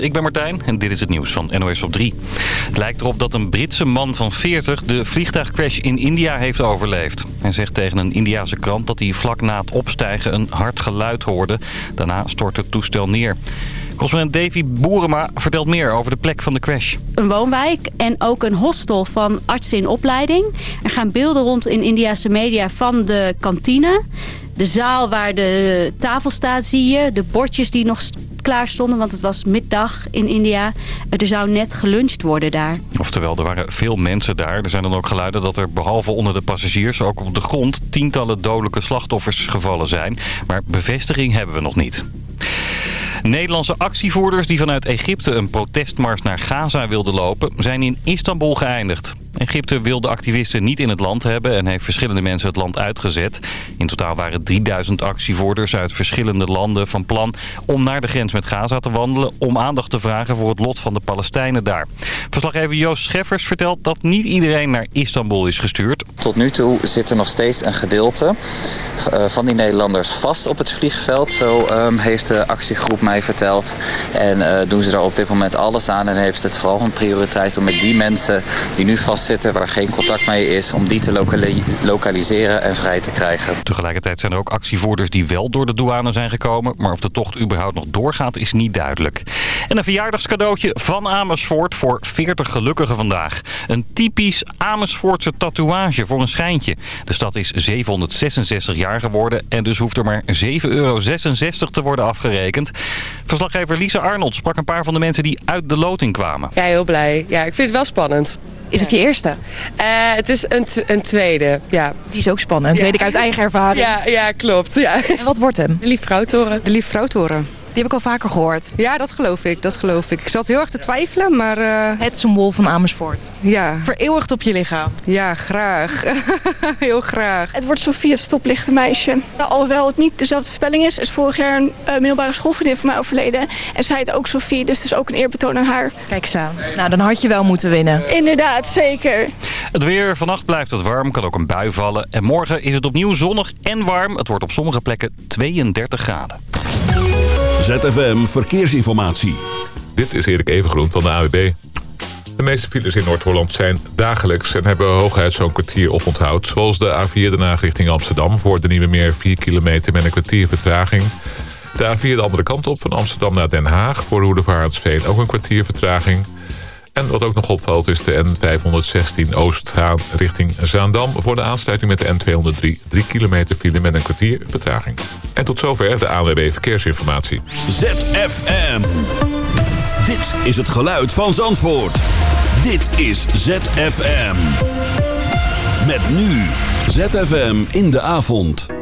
Ik ben Martijn en dit is het nieuws van NOS op 3. Het lijkt erop dat een Britse man van 40 de vliegtuigcrash in India heeft overleefd. Hij zegt tegen een Indiase krant dat hij vlak na het opstijgen een hard geluid hoorde. Daarna stort het toestel neer. Correspondent Davy Boerema vertelt meer over de plek van de crash. Een woonwijk en ook een hostel van artsen in opleiding. Er gaan beelden rond in Indiase media van de kantine. De zaal waar de tafel staat zie je. De bordjes die nog klaar stonden, want het was middag in India. Er zou net geluncht worden daar. Oftewel, er waren veel mensen daar. Er zijn dan ook geluiden dat er behalve onder de passagiers... ook op de grond tientallen dodelijke slachtoffers gevallen zijn. Maar bevestiging hebben we nog niet. Nederlandse actievoerders die vanuit Egypte een protestmars naar Gaza wilden lopen... zijn in Istanbul geëindigd. Egypte wil de activisten niet in het land hebben en heeft verschillende mensen het land uitgezet. In totaal waren 3000 actievoerders uit verschillende landen van plan om naar de grens met Gaza te wandelen... om aandacht te vragen voor het lot van de Palestijnen daar. Verslaggever Joost Scheffers vertelt dat niet iedereen naar Istanbul is gestuurd. Tot nu toe zit er nog steeds een gedeelte eh, van die Nederlanders vast op het vliegveld. Zo um, heeft de actiegroep mij verteld. En uh, doen ze er op dit moment alles aan en heeft het vooral een prioriteit om met die mensen die nu vast zitten waar geen contact mee is... om die te lokaliseren en vrij te krijgen. Tegelijkertijd zijn er ook actievoerders die wel door de douane zijn gekomen... maar of de tocht überhaupt nog doorgaat is niet duidelijk. En een verjaardagscadeautje van Amersfoort voor 40 gelukkigen vandaag. Een typisch Amersfoortse tatoeage voor een schijntje. De stad is 766 jaar geworden en dus hoeft er maar 7,66 euro te worden afgerekend. Verslaggever Lisa Arnold sprak een paar van de mensen die uit de loting kwamen. Ja, heel blij. Ja, ik vind het wel spannend. Is het je eerste? Uh, het is een, een tweede, ja. Die is ook spannend, ja. weet ik uit eigen ervaring. Ja, ja klopt. Ja. En wat wordt hem? De Lief Vrouwtoren. De Lief Vrouwtoren. Die heb ik al vaker gehoord. Ja, dat geloof ik. Dat geloof ik. Ik zat heel erg te twijfelen, maar... Uh... Het symbool van Amersfoort. Ja. Vereeuwigd op je lichaam. Ja, graag. heel graag. Het wordt Sofie het stoplichte meisje. Alhoewel het niet dezelfde spelling is, is vorig jaar een uh, middelbare schoolvriendin van mij overleden. En zij heet ook Sofie, dus het is ook een eerbetoon aan haar. Kijk eens aan. Nou, dan had je wel moeten winnen. Inderdaad, zeker. Het weer. Vannacht blijft het warm, kan ook een bui vallen. En morgen is het opnieuw zonnig en warm. Het wordt op sommige plekken 32 graden. ZFM Verkeersinformatie. Dit is Erik Evengroen van de AWB. De meeste files in Noord-Holland zijn dagelijks en hebben hooguit zo'n kwartier oponthoud. Zoals de A4 daarna richting Amsterdam voor de Nieuwe Meer 4 kilometer met een kwartier vertraging. De A4 de andere kant op van Amsterdam naar Den Haag voor Roedevaartsveen ook een kwartier vertraging. En wat ook nog opvalt is de N516 Oostgaan richting Zaandam... voor de aansluiting met de N203. 3 kilometer file met een kwartier vertraging. En tot zover de ANWB Verkeersinformatie. ZFM. Dit is het geluid van Zandvoort. Dit is ZFM. Met nu ZFM in de avond.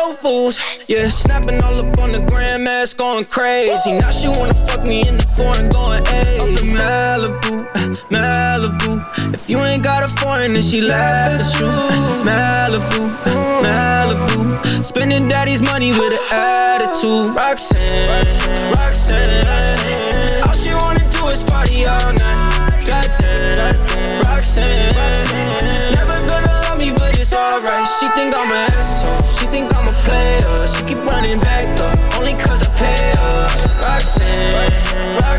Foods, yeah. Snapping all up on the grandmas, going crazy. Now she wanna fuck me in the foreign, going, in Malibu, Malibu. If you ain't got a foreign, then she laugh, it's true. Malibu, Malibu. Spending daddy's money with an attitude. Roxanne, Roxanne. All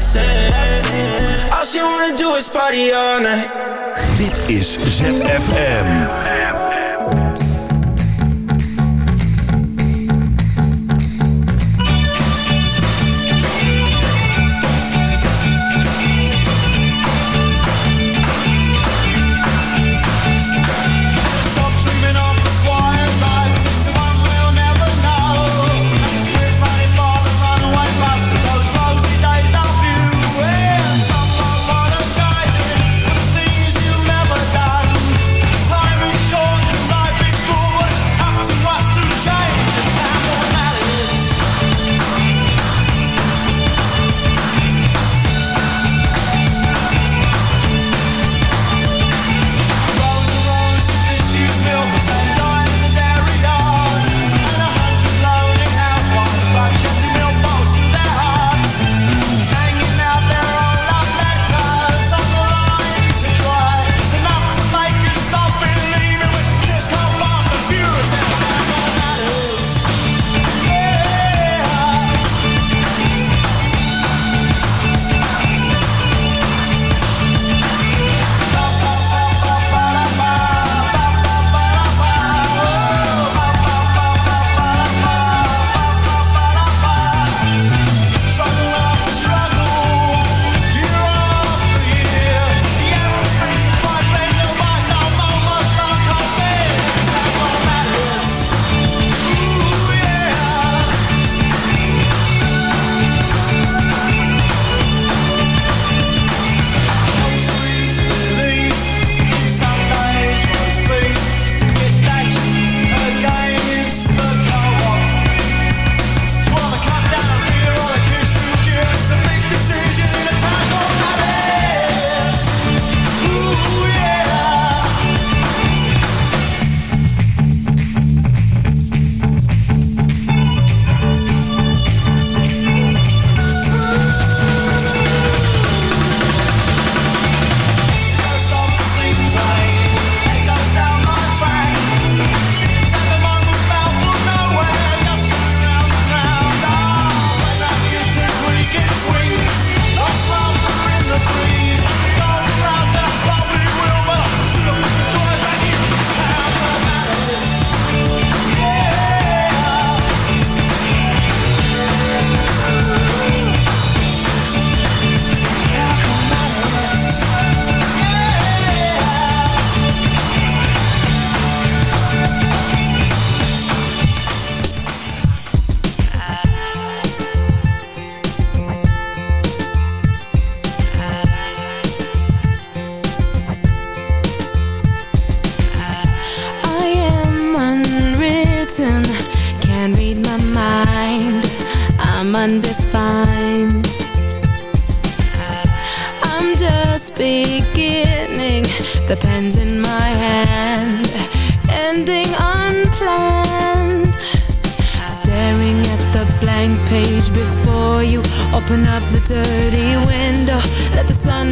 All she wanna do is party all night. Dit is ZFM.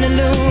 the loop.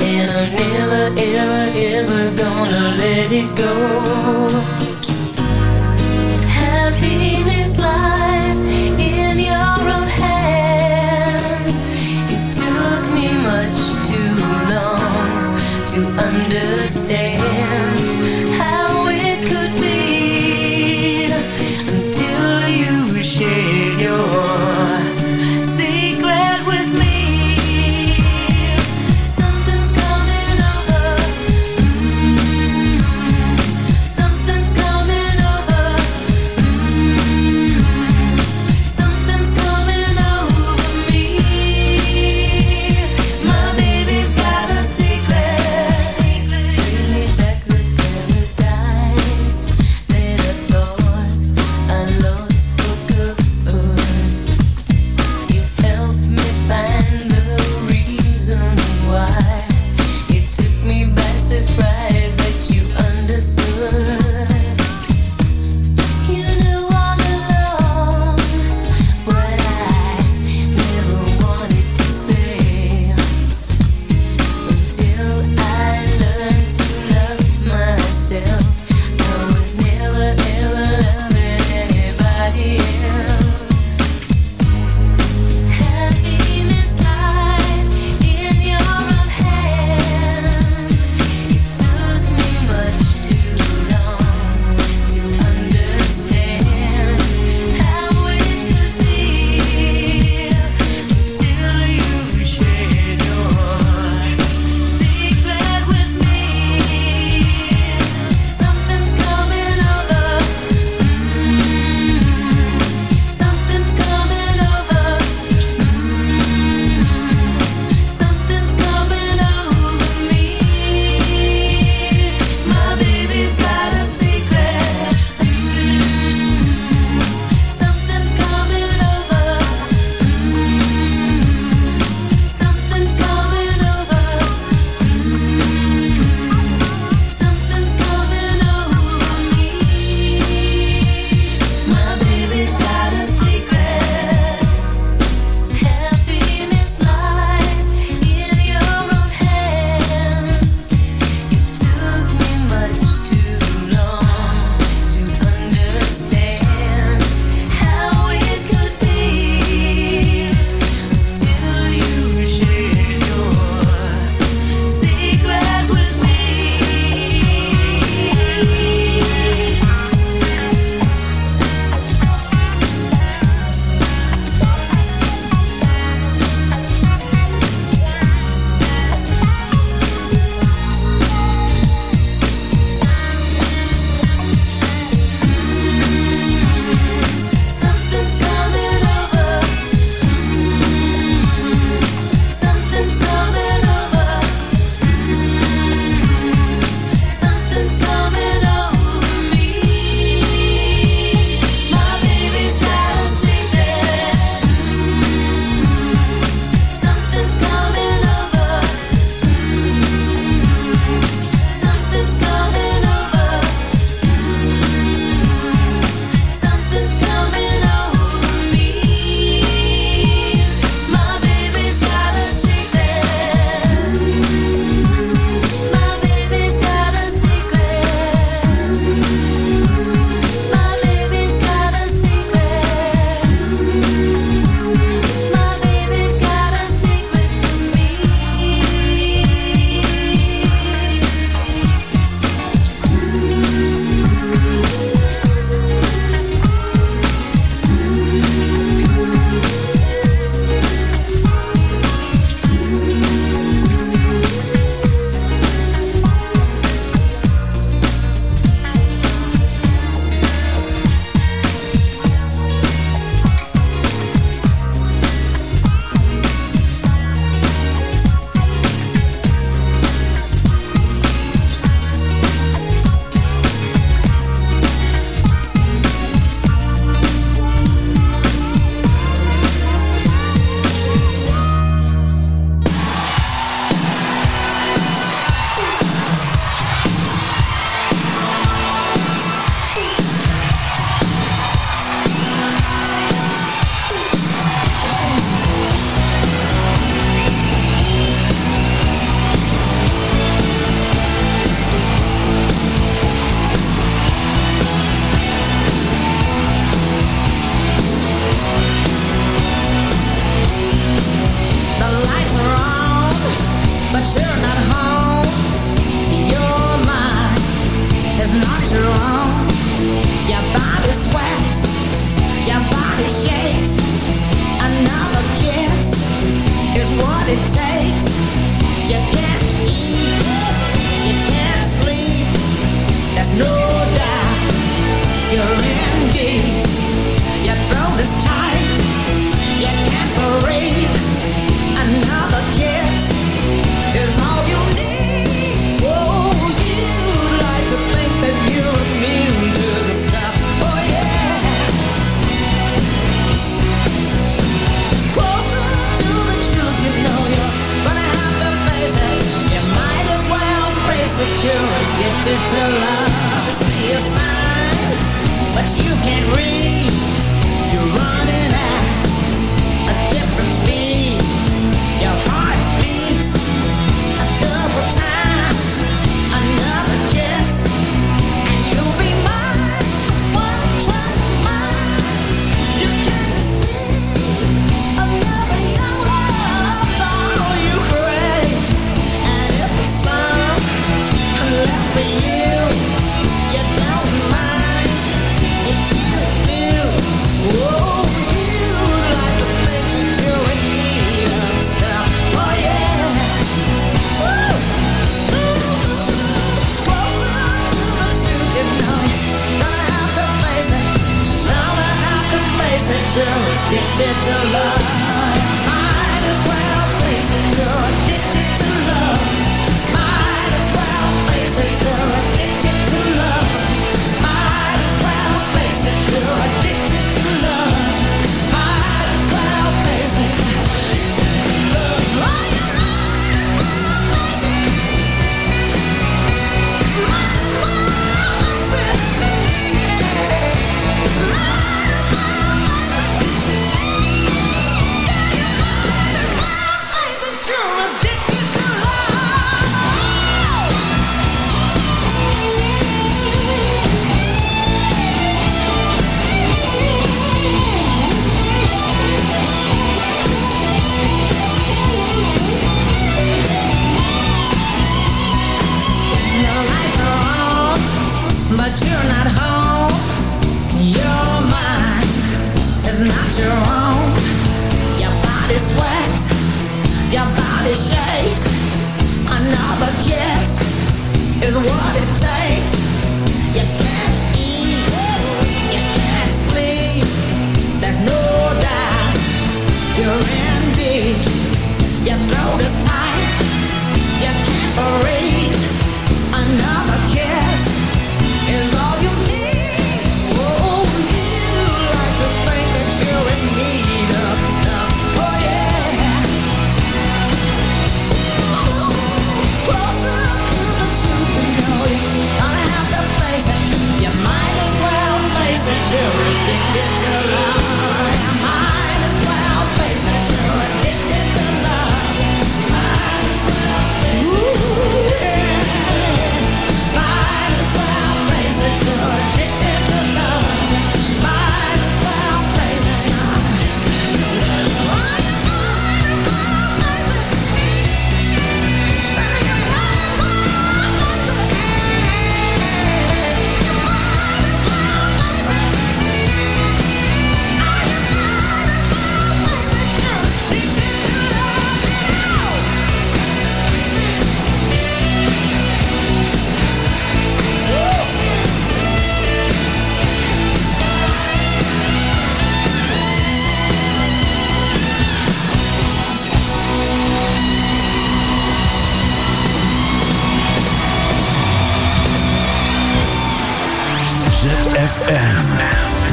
And I'm never, ever, ever gonna let it go. Happiness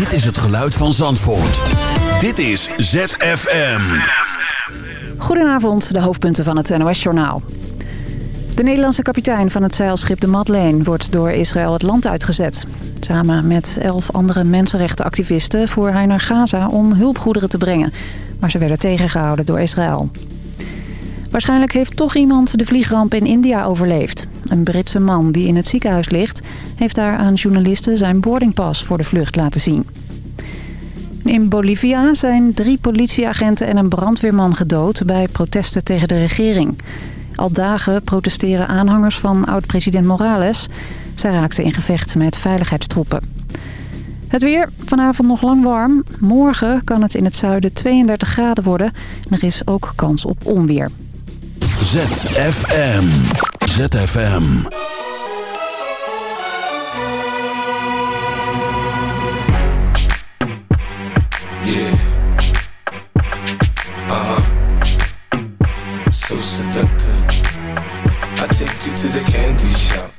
Dit is het geluid van Zandvoort. Dit is ZFM. Goedenavond, de hoofdpunten van het NOS-journaal. De Nederlandse kapitein van het zeilschip de Madeleine wordt door Israël het land uitgezet. Samen met elf andere mensenrechtenactivisten voer hij naar Gaza om hulpgoederen te brengen. Maar ze werden tegengehouden door Israël. Waarschijnlijk heeft toch iemand de vliegramp in India overleefd. Een Britse man die in het ziekenhuis ligt... heeft daar aan journalisten zijn boardingpas voor de vlucht laten zien. In Bolivia zijn drie politieagenten en een brandweerman gedood bij protesten tegen de regering. Al dagen protesteren aanhangers van oud-president Morales. Zij raakten in gevecht met veiligheidstroepen. Het weer, vanavond nog lang warm. Morgen kan het in het zuiden 32 graden worden. Er is ook kans op onweer. ZFM. ZFM. Yeah. Uh huh. So seductive. I take you to the candy shop.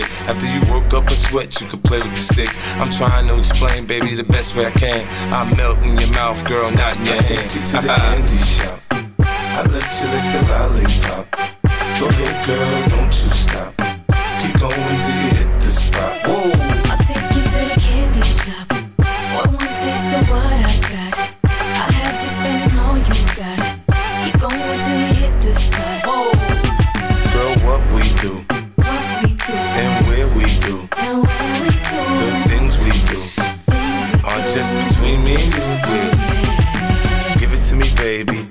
After you work up a sweat, you can play with the stick. I'm trying to explain, baby, the best way I can. I melt in your mouth, girl, not in your I hand. take you to the candy shop. I let you lick the lollipop. Go ahead, girl, don't you stop. Keep going till you hit the spot. Whoa. Baby.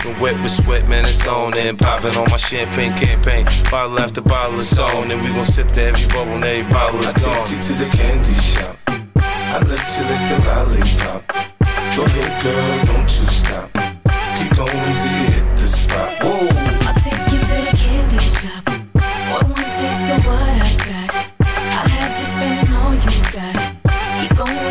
Dripping wet with sweat, man, it's on and popping on my champagne campaign. Bottle after bottle is on, and we gon' sip to every bubble and every bottle is I gone. take you to the candy shop. I let you lick the lollipop. Go ahead, girl, don't you stop. Keep going till you hit the spot. Whoa. I'll take you to the candy shop. One more taste of what I got. I'll have you spending all you got. Keep going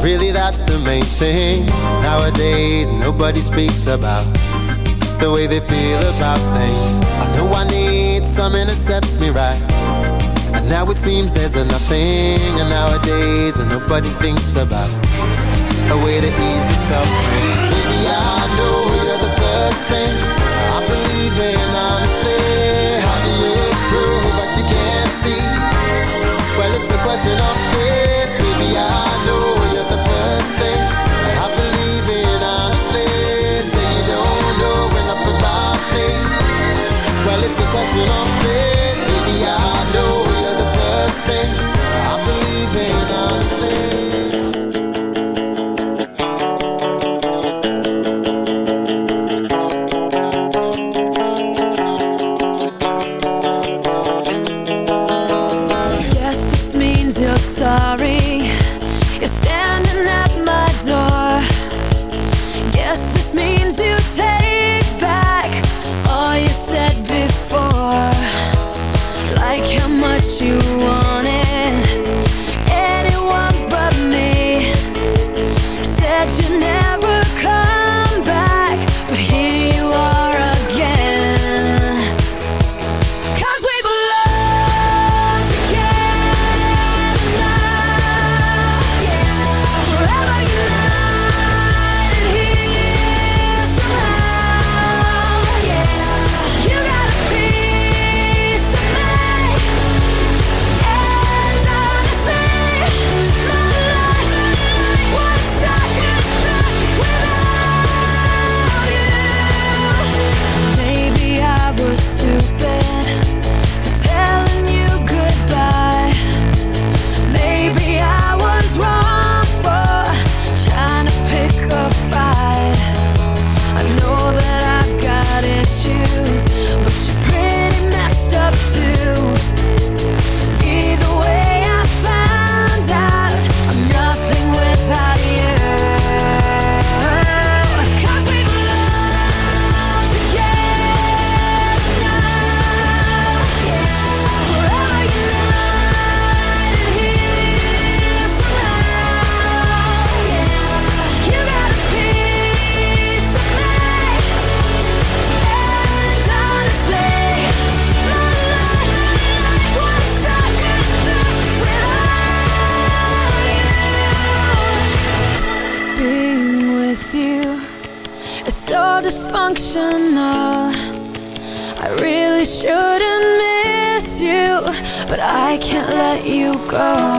Really, that's the main thing. Nowadays, nobody speaks about the way they feel about things. I know I need something to set me right. And now it seems there's a nothing. And nowadays, nobody thinks about a way to ease the suffering. Maybe I know you're the first thing but you're pretty messed up too. Go.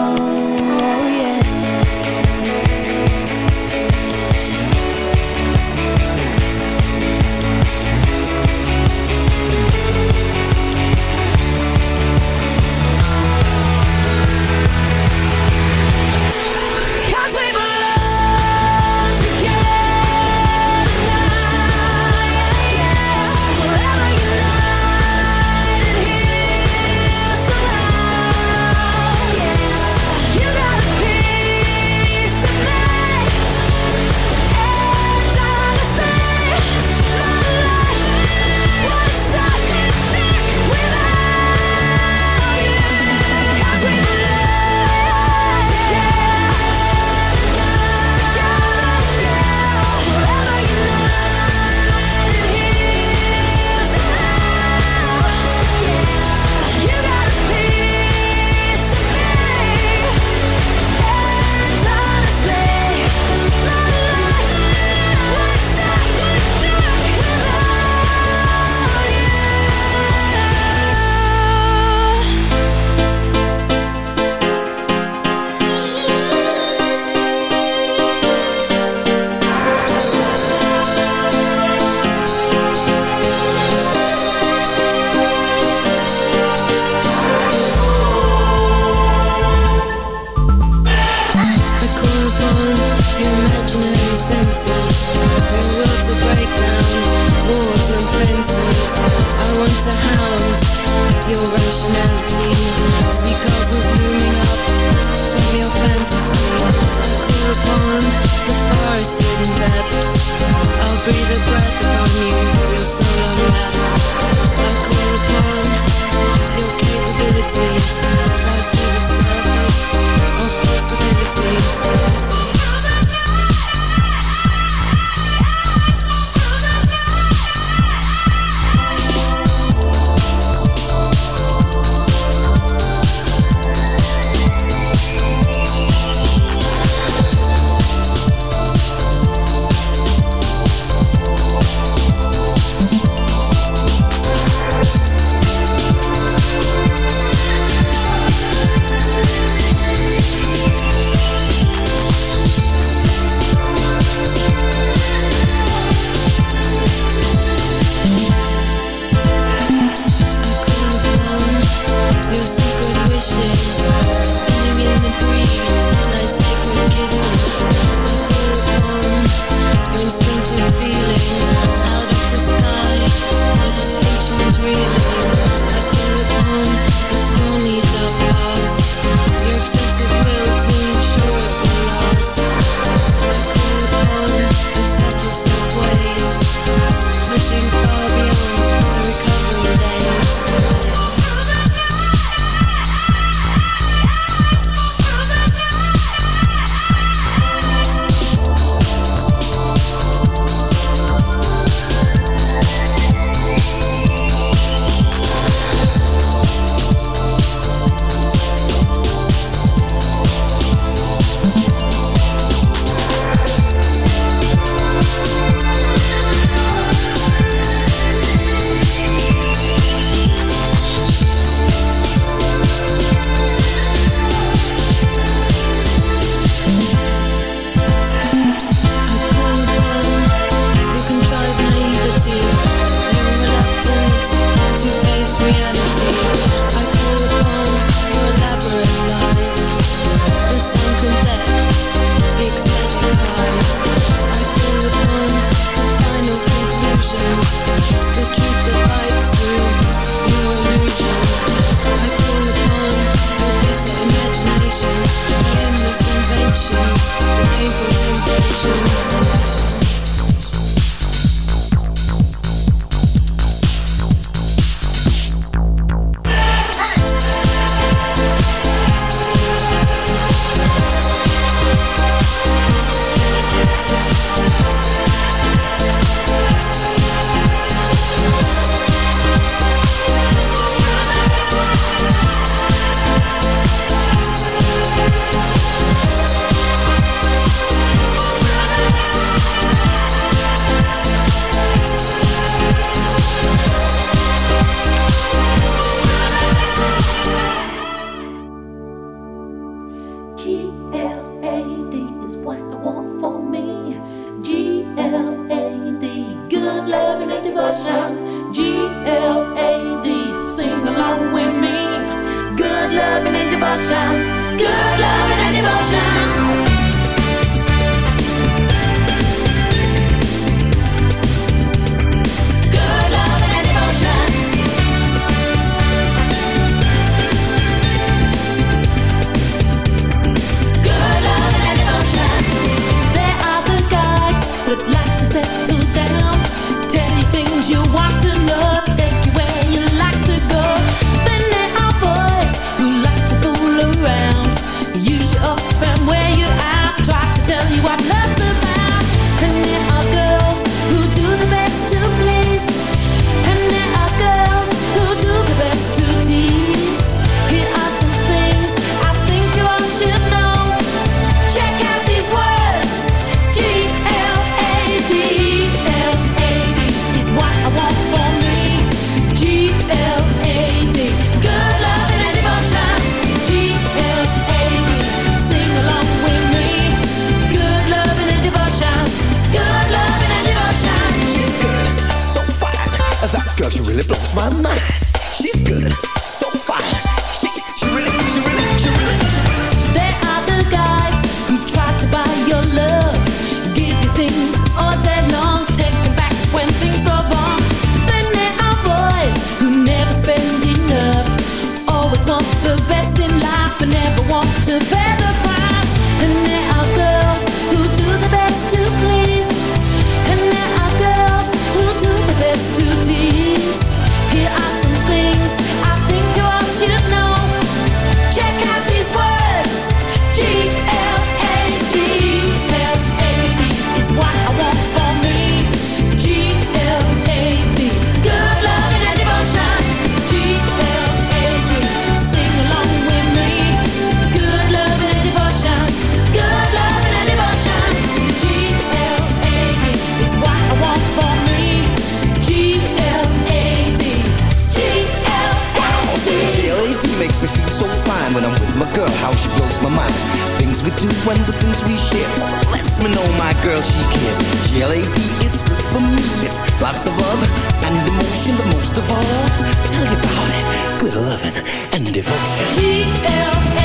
Do and the things we share lets me know my girl she cares. G-L-A-D, it's good for me. It's lots of love and emotion, but most of all, tell you about it. Good loving and devotion. G-L-A-D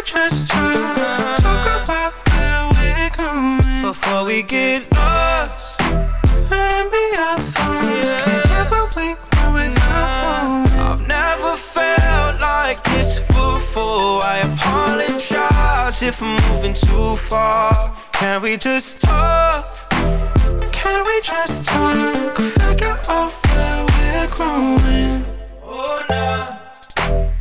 we just talk? Talk about where we're going before we get lost. Maybe our thoughts can't get where we went without. I've never felt like this before. I apologize if I'm moving too far. Can we just talk? Can we just talk? Figure out where we're growing. Oh, nah.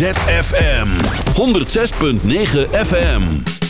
ZFM 106.9 FM.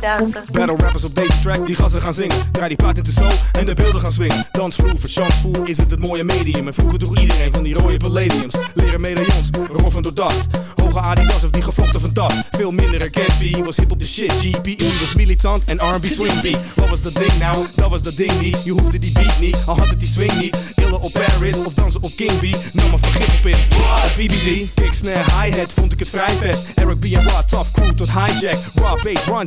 dansen. Battle rappers op deze track, die gassen gaan zingen. Draai die paard in de zo en de beelden gaan swingen. Dansvloer, verchansvoer is het het mooie medium. En vroeger droeg iedereen van die rode palladiums. Leren medaillons, roffen door dacht. Hoge Adidas of die gevlochten van dat. Veel minder herkend, was hip op de shit. GPE was militant en R&B swing beat. Wat was dat ding nou? Dat was dat ding niet. Je hoefde die beat niet, al had het die swing niet. Illen op Paris of dansen op King B. Nam maar vergif op in. Op BBG, kick, snare, hi-hat vond ik het vrij vet. Eric B en Rod, crew tot hijack. Bass, Run